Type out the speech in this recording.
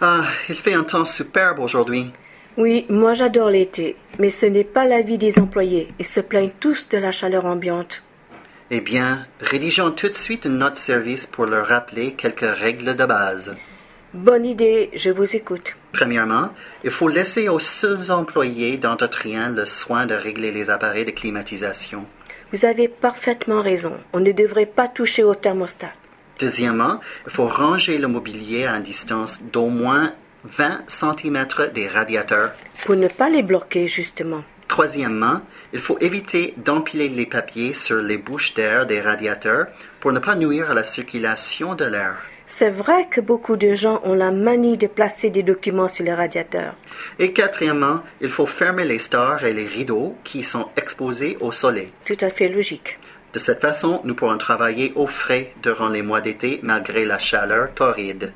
Ah, il fait un temps superbe aujourd'hui. Oui, moi j'adore l'été, mais ce n'est pas l'avis des employés. Ils se plaignent tous de la chaleur ambiante. Eh bien, rédigeons tout de suite une note service pour leur rappeler quelques règles de base. Bonne idée, je vous écoute. Premièrement, il faut laisser aux seuls employés d'entretien le soin de régler les appareils de climatisation. Vous avez parfaitement raison. On ne devrait pas toucher au thermostat. Deuxièmement, il faut ranger le mobilier à une distance d'au moins 20 cm des radiateurs. Pour ne pas les bloquer, justement. Troisièmement, il faut éviter d'empiler les papiers sur les bouches d'air des radiateurs pour ne pas nuire à la circulation de l'air. C'est vrai que beaucoup de gens ont la manie de placer des documents sur les radiateurs. Et quatrièmement, il faut fermer les stores et les rideaux qui sont exposés au soleil. Tout à fait logique. De cette façon, nous pourrons travailler au frais durant les mois d'été malgré la chaleur torride.